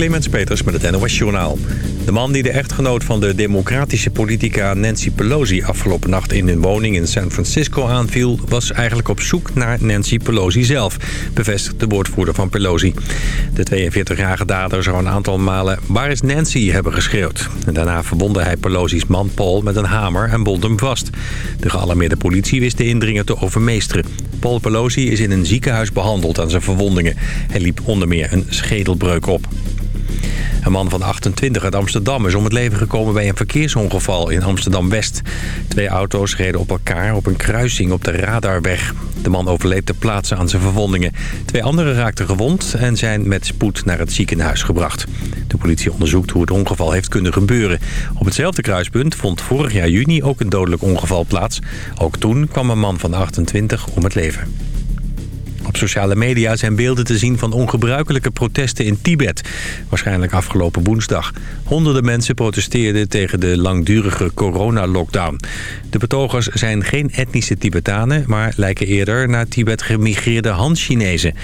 Clemens Peters met het NOS Journaal. De man die de echtgenoot van de democratische politica Nancy Pelosi... afgelopen nacht in hun woning in San Francisco aanviel... was eigenlijk op zoek naar Nancy Pelosi zelf, bevestigt de woordvoerder van Pelosi. De 42-jarige dader zou een aantal malen waar is Nancy hebben geschreeuwd. En daarna verwondde hij Pelosi's man Paul met een hamer en bond hem vast. De gealarmeerde politie wist de indringer te overmeesteren. Paul Pelosi is in een ziekenhuis behandeld aan zijn verwondingen. Hij liep onder meer een schedelbreuk op. Een man van 28 uit Amsterdam is om het leven gekomen bij een verkeersongeval in Amsterdam-West. Twee auto's reden op elkaar op een kruising op de Radarweg. De man overleed ter plaatse aan zijn verwondingen. Twee anderen raakten gewond en zijn met spoed naar het ziekenhuis gebracht. De politie onderzoekt hoe het ongeval heeft kunnen gebeuren. Op hetzelfde kruispunt vond vorig jaar juni ook een dodelijk ongeval plaats. Ook toen kwam een man van 28 om het leven. Op sociale media zijn beelden te zien van ongebruikelijke protesten in Tibet. Waarschijnlijk afgelopen woensdag. Honderden mensen protesteerden tegen de langdurige coronalockdown. De betogers zijn geen etnische Tibetanen... maar lijken eerder naar Tibet gemigreerde Han-Chinezen.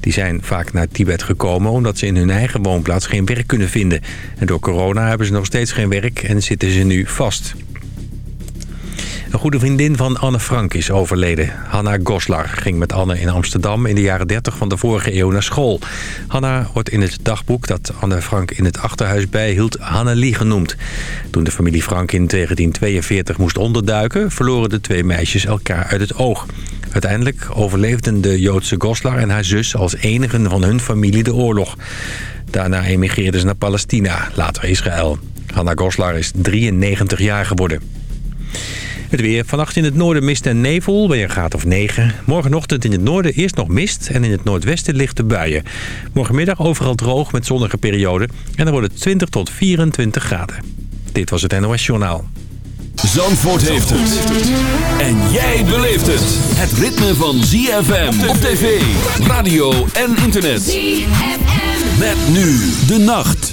Die zijn vaak naar Tibet gekomen omdat ze in hun eigen woonplaats geen werk kunnen vinden. En door corona hebben ze nog steeds geen werk en zitten ze nu vast. Een goede vriendin van Anne Frank is overleden. Hanna Goslar ging met Anne in Amsterdam in de jaren 30 van de vorige eeuw naar school. Hanna wordt in het dagboek dat Anne Frank in het achterhuis bijhield Hannelie genoemd. Toen de familie Frank in 1942 moest onderduiken... verloren de twee meisjes elkaar uit het oog. Uiteindelijk overleefden de Joodse Goslar en haar zus als enigen van hun familie de oorlog. Daarna emigreerden ze naar Palestina, later Israël. Hanna Goslar is 93 jaar geworden. Het weer. Vannacht in het noorden mist en nevel bij een graad of 9. Morgenochtend in het noorden eerst nog mist en in het noordwesten lichte buien. Morgenmiddag overal droog met zonnige perioden en dan wordt het 20 tot 24 graden. Dit was het NOS Journaal. Zandvoort heeft het. En jij beleeft het. Het ritme van ZFM op tv, radio en internet. ZFM. Met nu de nacht.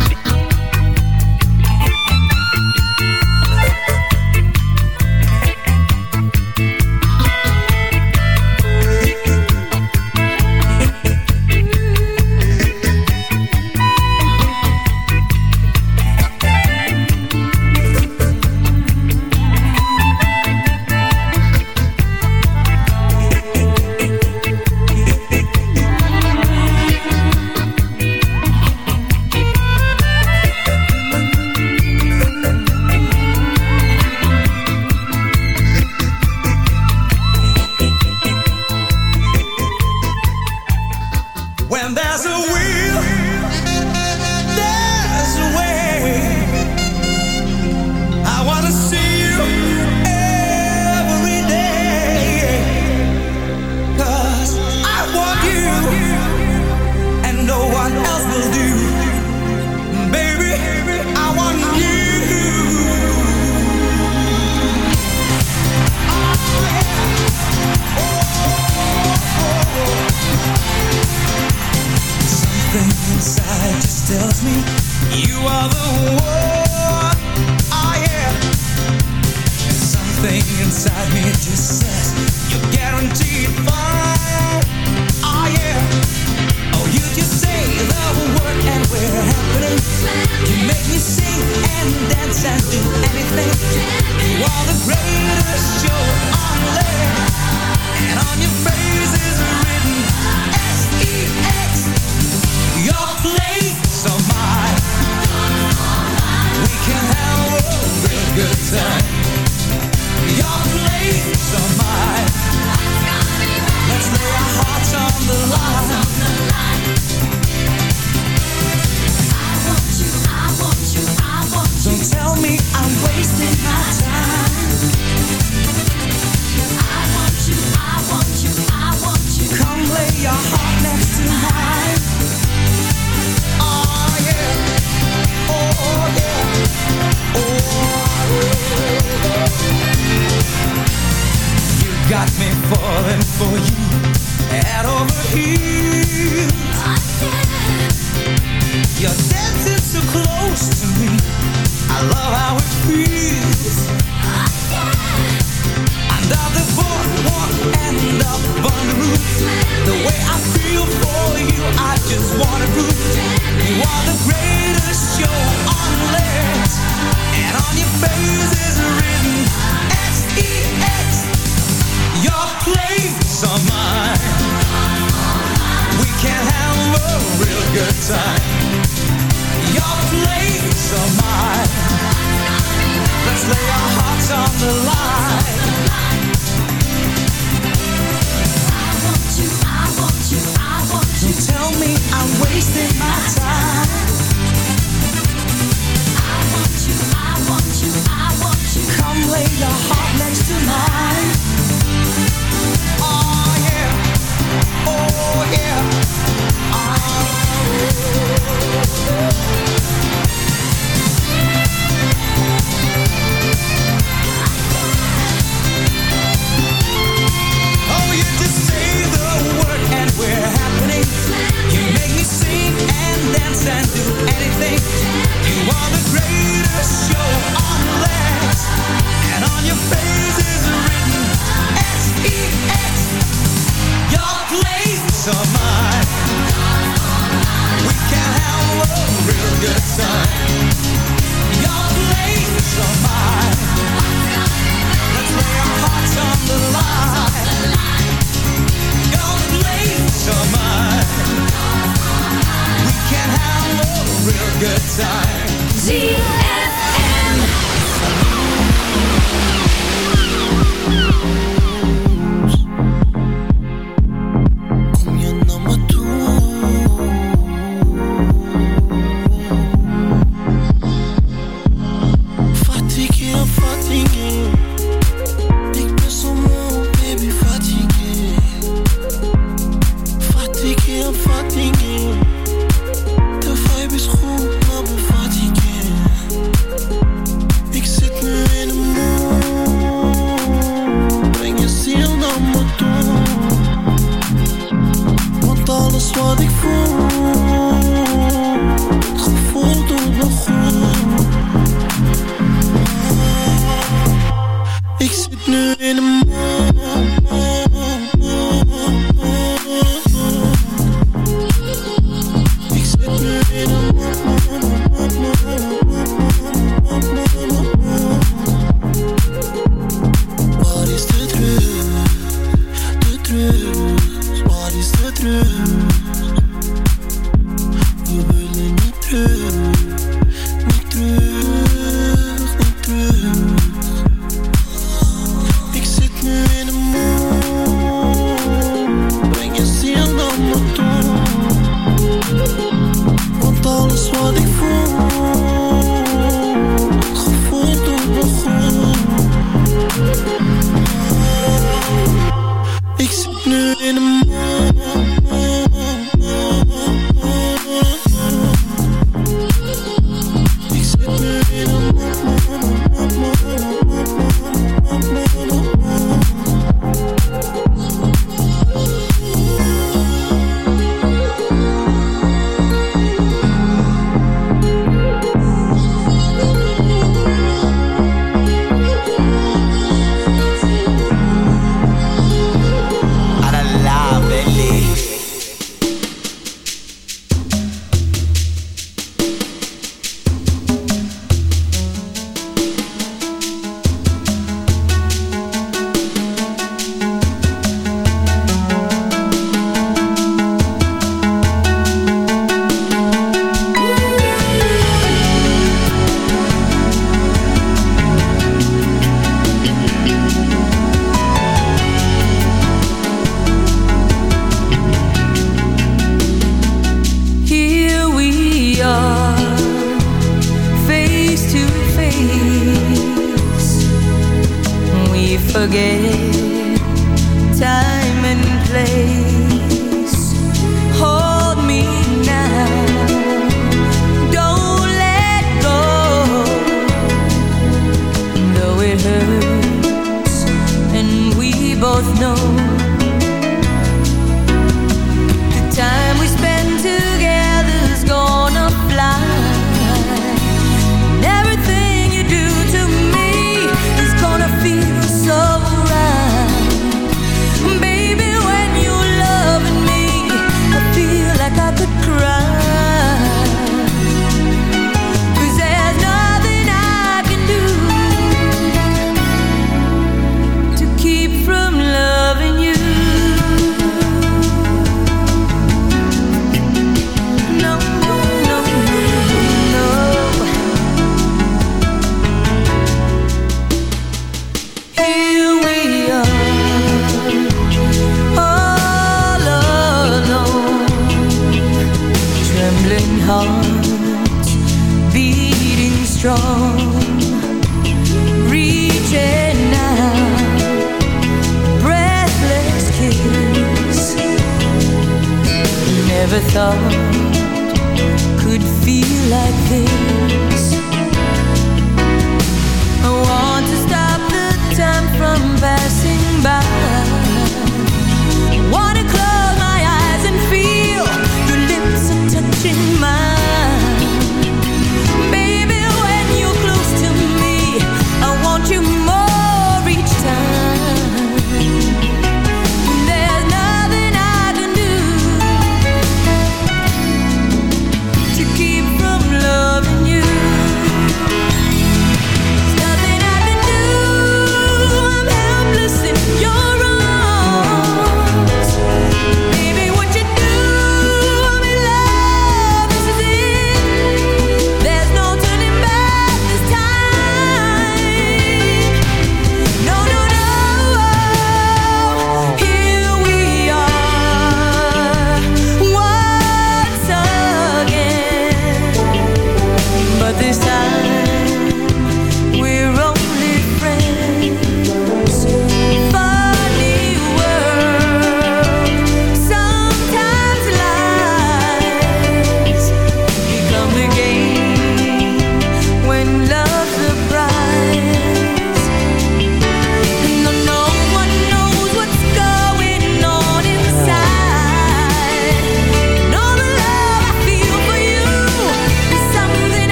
From love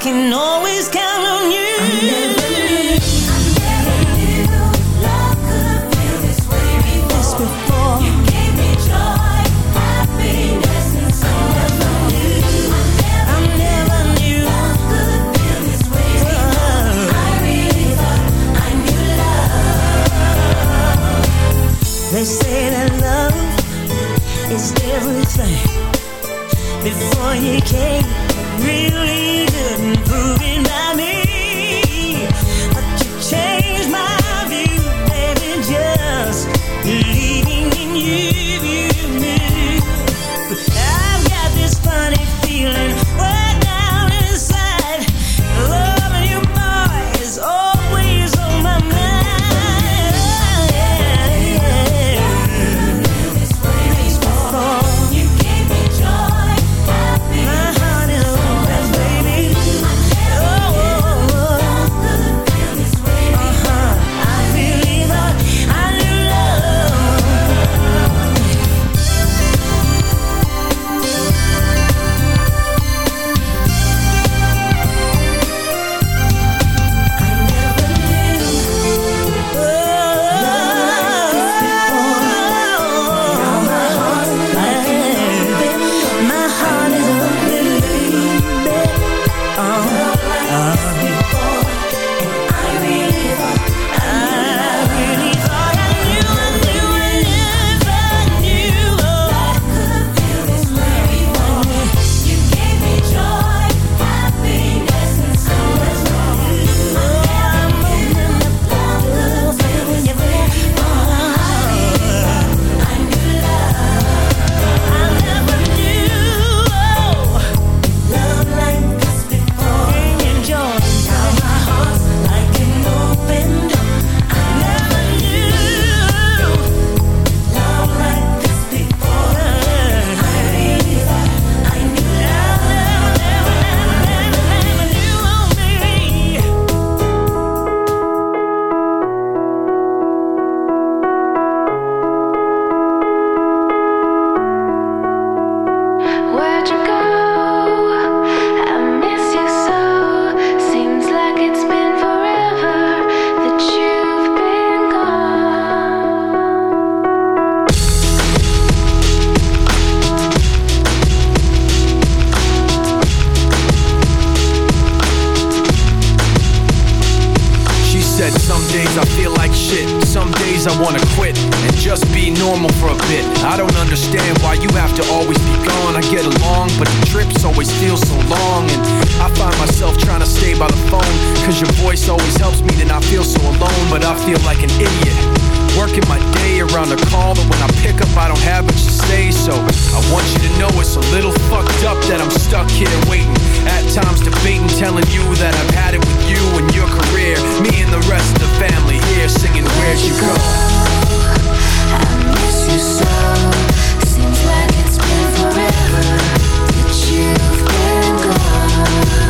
can always days I wanna quit and just be normal for a bit. I don't understand why you have to always be gone. I get along, but the trips always feel so long. And I find myself trying to stay by the phone. Cause your voice always helps me to not feel so alone, but I feel like an idiot. Working my day around the call, but when I pick up, I don't have it say so. I want you to know it's a little fucked up that I'm stuck here waiting. At times debating, telling you that I've had it with you and your career. Me and the rest of the family here singing Where'd You Go? I miss you so. Seems like it's been forever that you've been gone.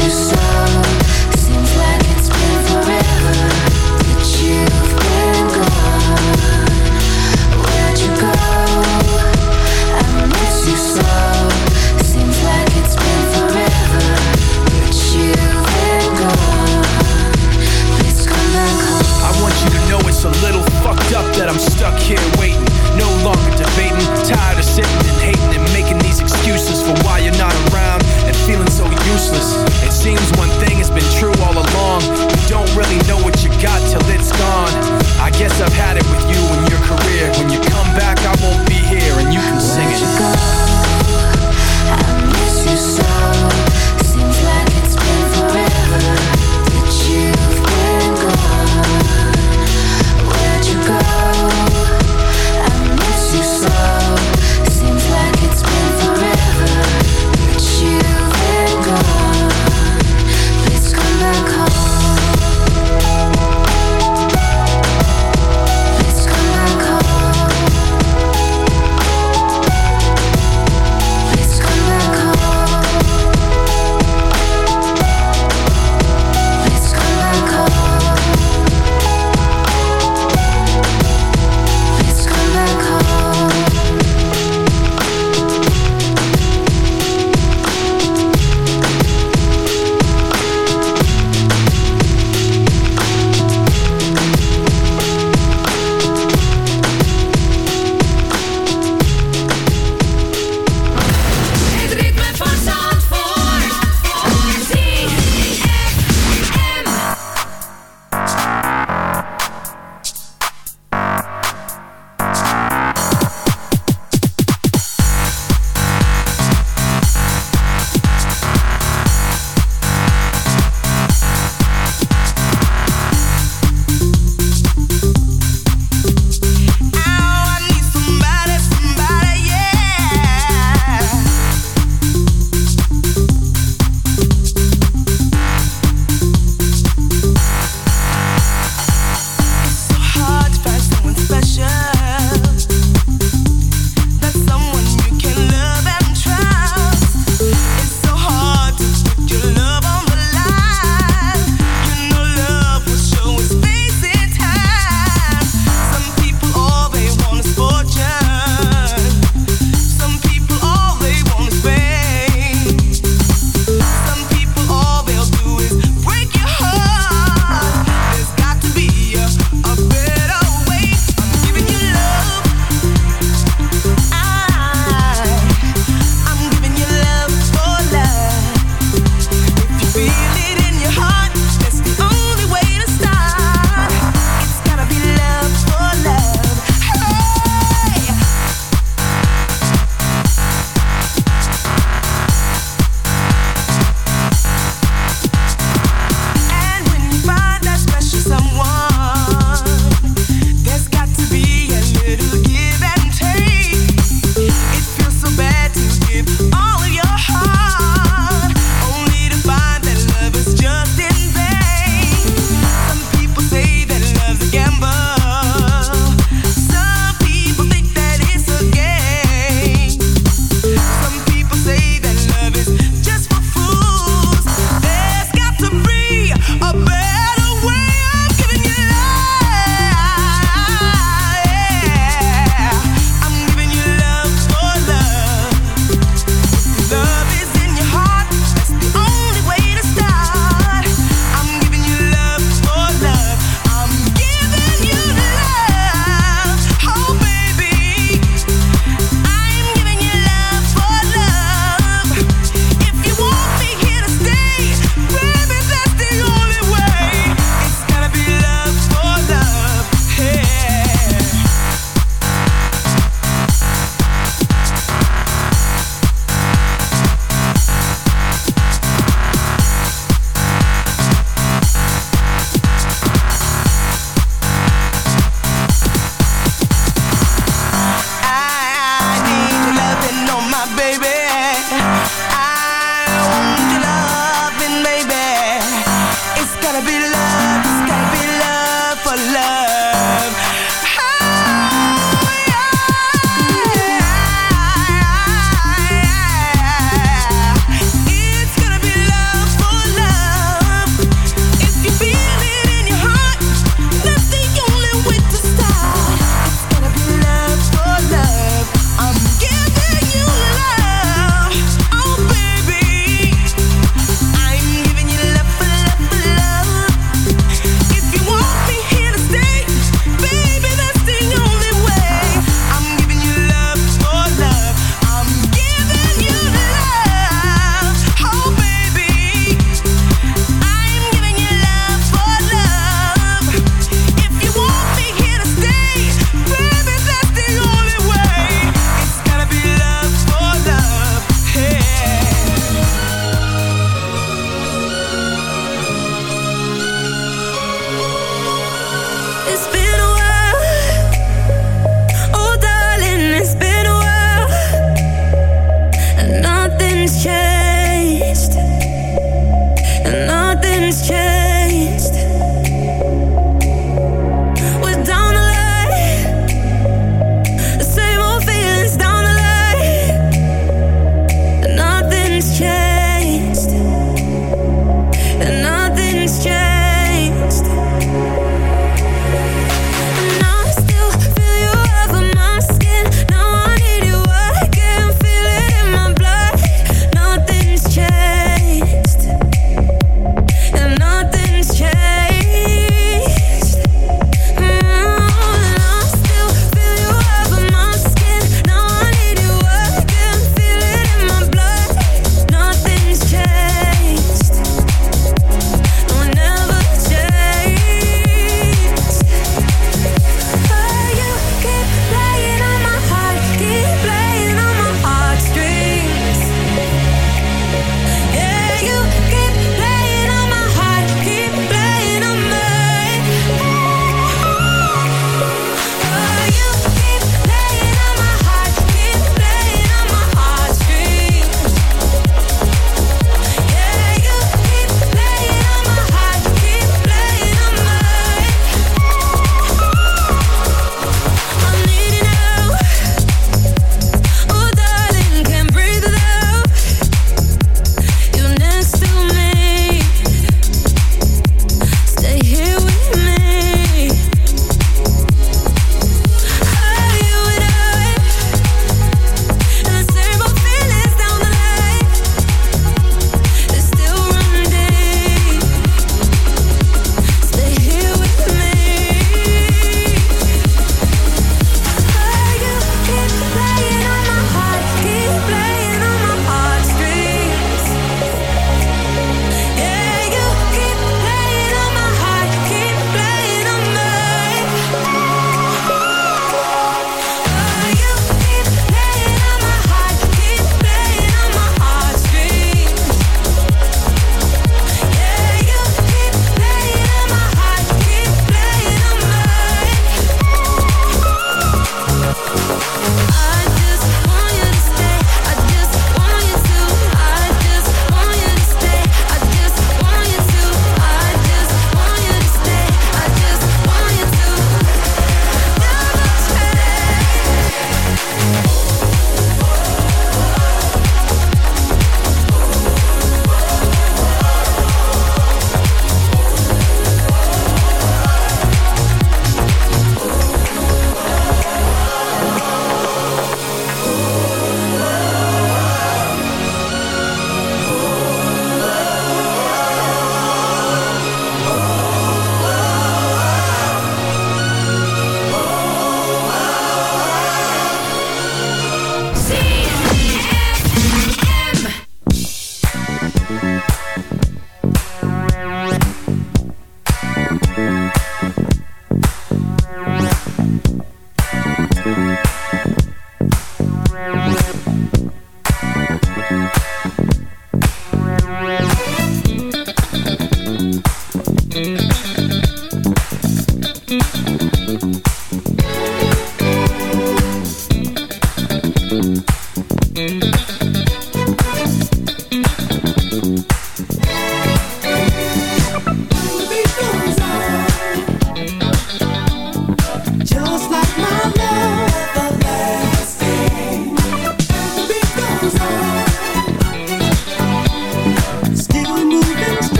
You so. Seems like it's been forever that you've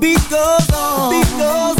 beat goes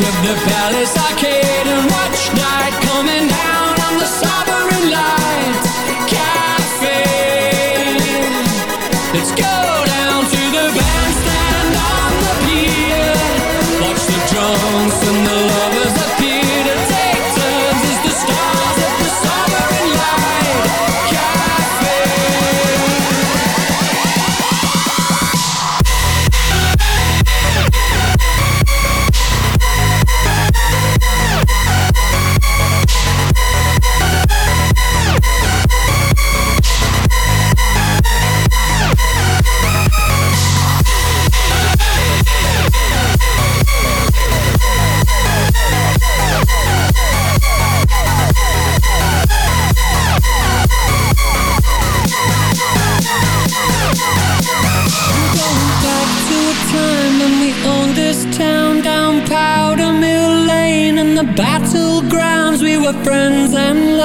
of the palace I can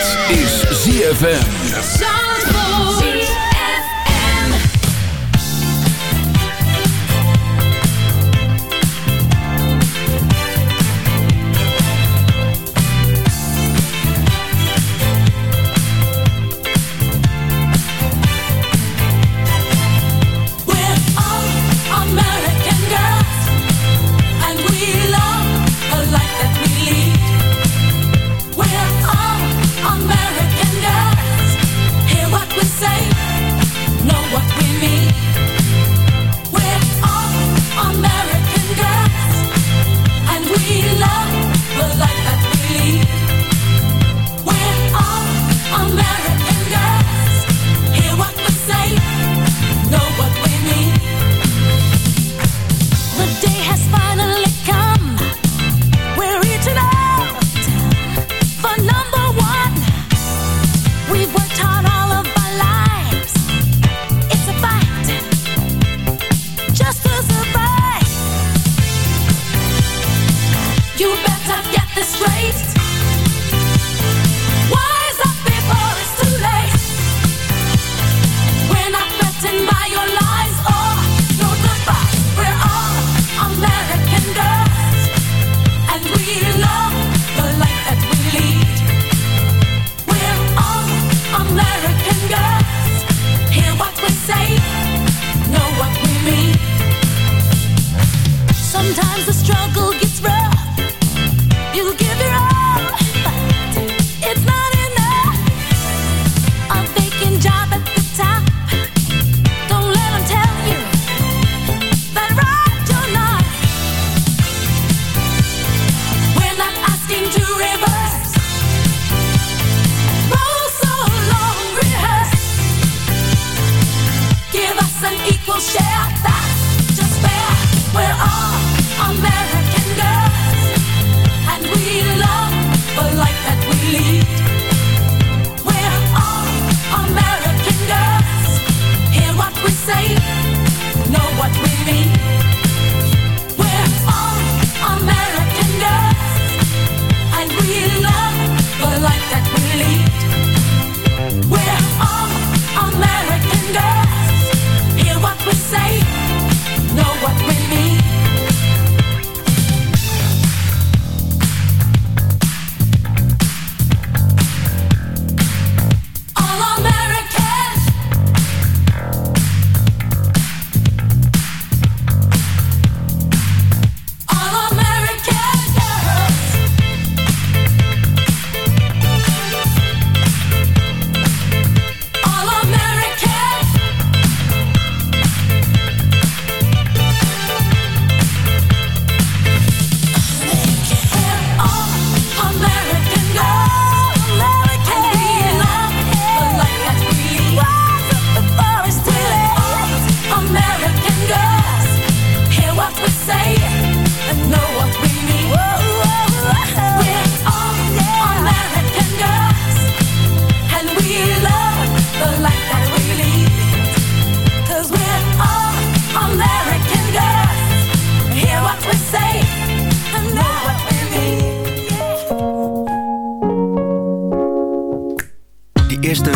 Dit is ZFM.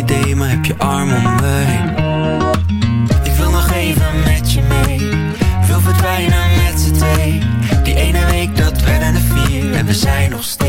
idee, maar heb je arm om me. Ik wil nog even met je mee, wil verdwijnen met z'n twee. Die ene week dat werden de vier en we zijn nog steeds.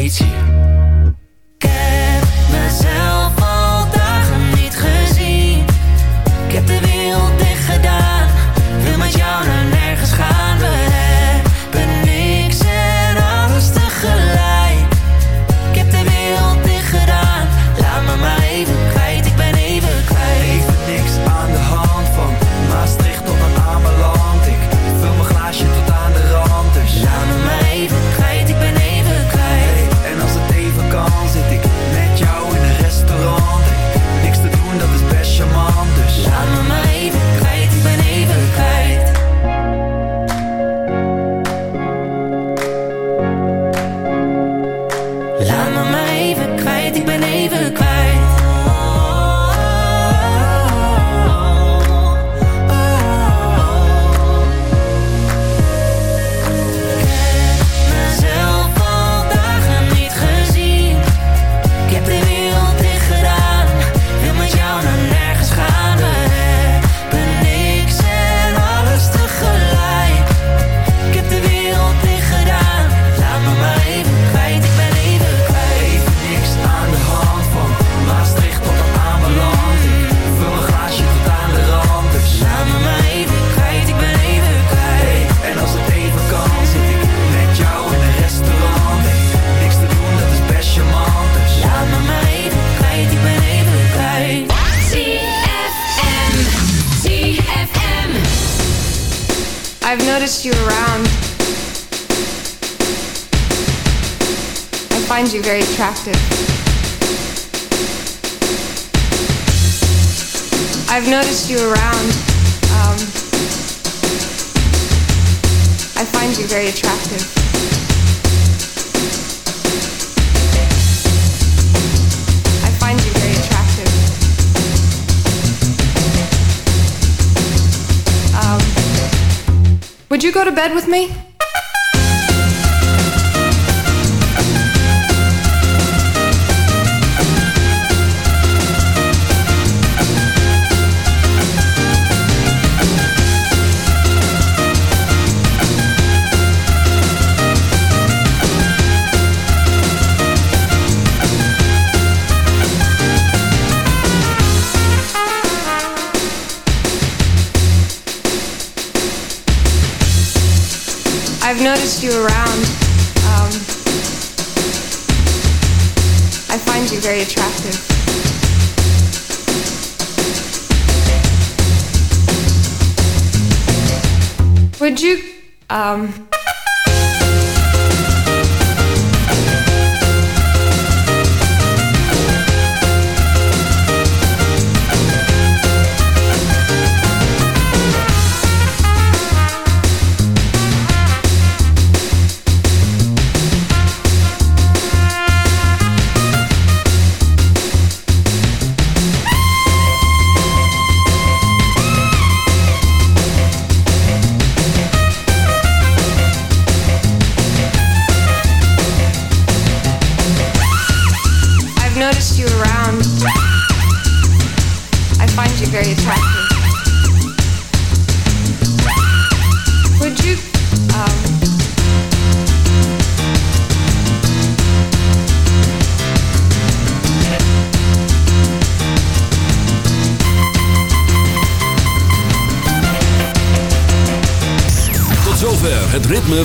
go to bed with me? um,